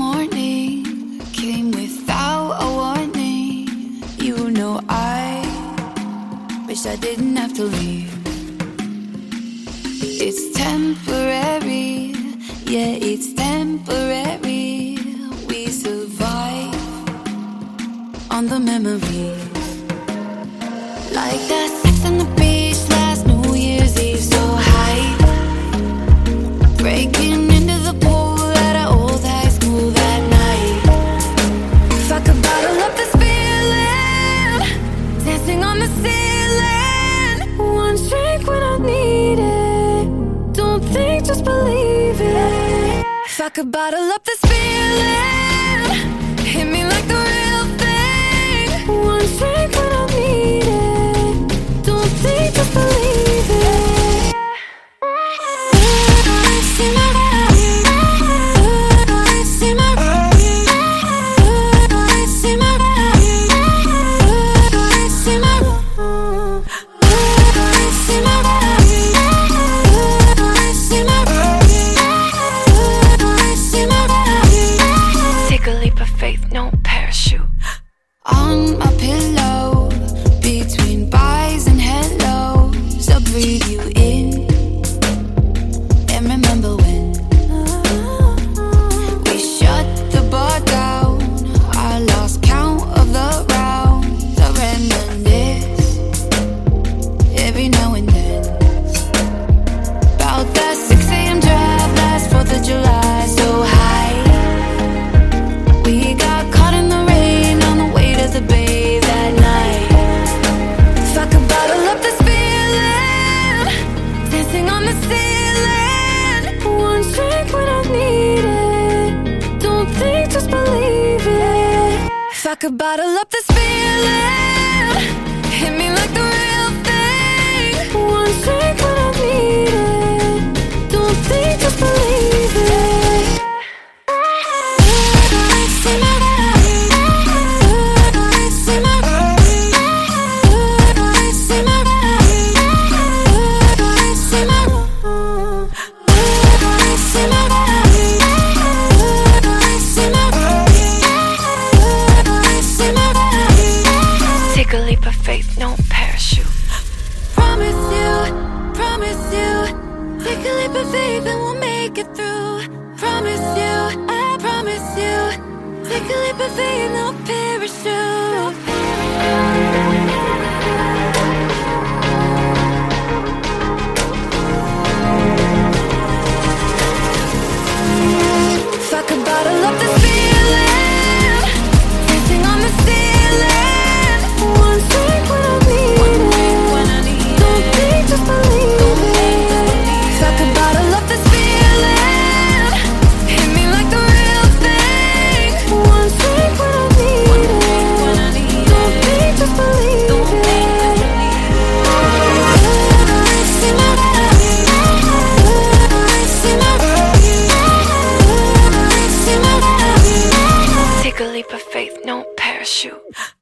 morning came without a warning. You know, I wish I didn't have to leave. It's temporary, yeah, it's temporary. We survive on the memories like that sex in the dancing on the ceiling. One drink when I need it. Don't think, just believe it. If I could bottle up this feeling. my pills could bottle up this feeling. Hit me like the real. Take a leap of faith and we'll make it through. Promise you, I promise you. Take a leap of faith, no parachute. I could bottle up the.